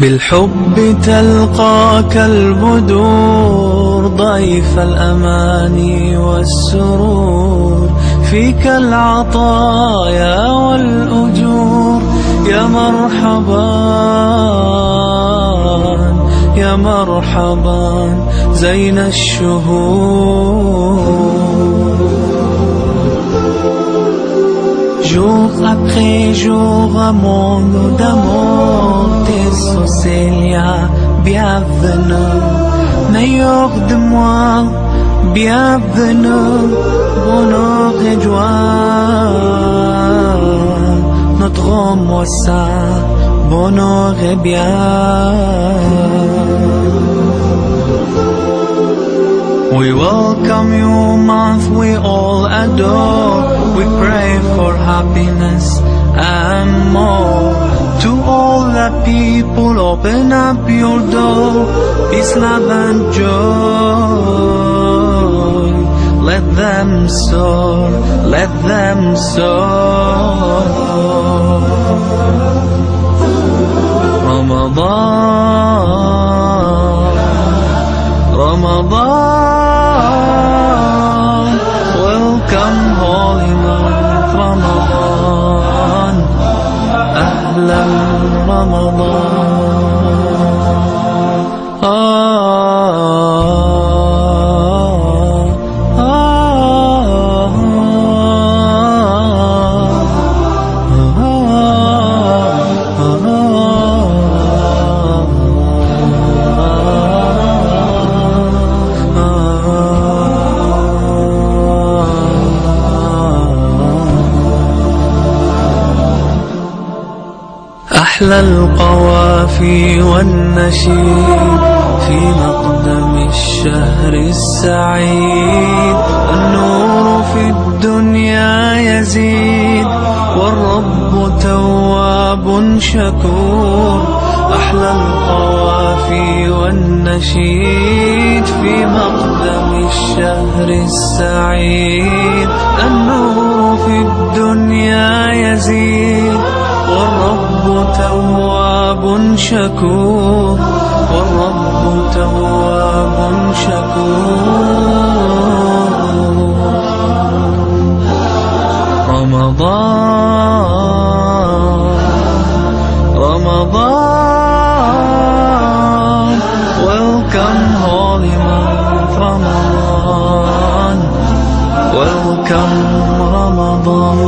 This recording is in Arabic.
بالحب تلقاك البدور ضيف الأماني والسرور. فيك العطايا والأجور. يا مرحبا يا مرحبا زين الشهور. Jour après jour, mon d'amour, tes Célia, bienvenue, meilleur de moi, bienvenue, bonheur et joie, notre moissa, bonheur et bien. We welcome you, month we all adore. We pray for happiness and more. To all the people, open up your door. Peace, love, and joy. Let them soar, let them soar. Ramadan, Ramadan, Ramadan أحلى القوافي والنشيد في مقدم الشهر السعيد. النور في الدنيا يزيد والرب تواب شكور. أحلى القوافي والنشيد في مقدم الشهر السعيد. النور في الدنيا يزيد تواب شكور والرب تواب شكور. رمضان رمضان ويلكم هولي مانث رمضان ويلكم رمضان.